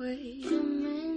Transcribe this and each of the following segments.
Wait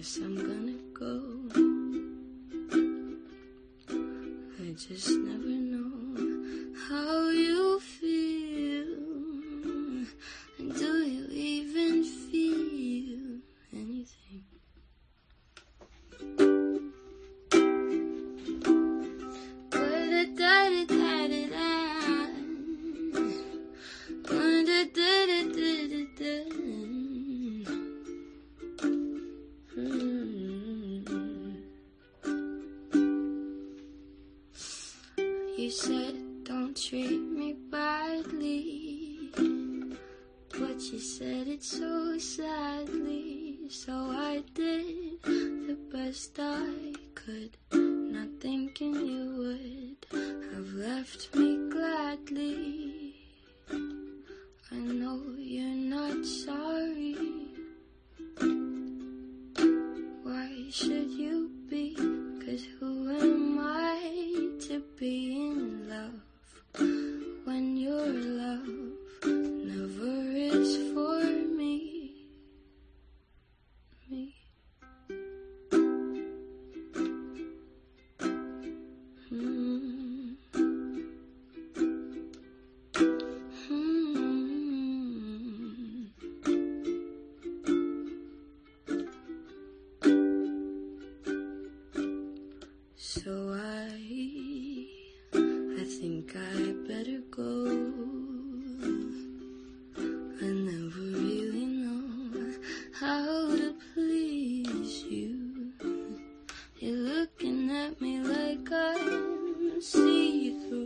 guess I'm gonna go. I just never You said don't treat me badly, but you said it so sadly. So I did the best I could, not thinking you would have left me gladly. I know you're not sorry. Why should you be in love when your love never is for me. Me. Mm. Mm. So I think I better go. I never really know how to please you. You're looking at me like I see you through.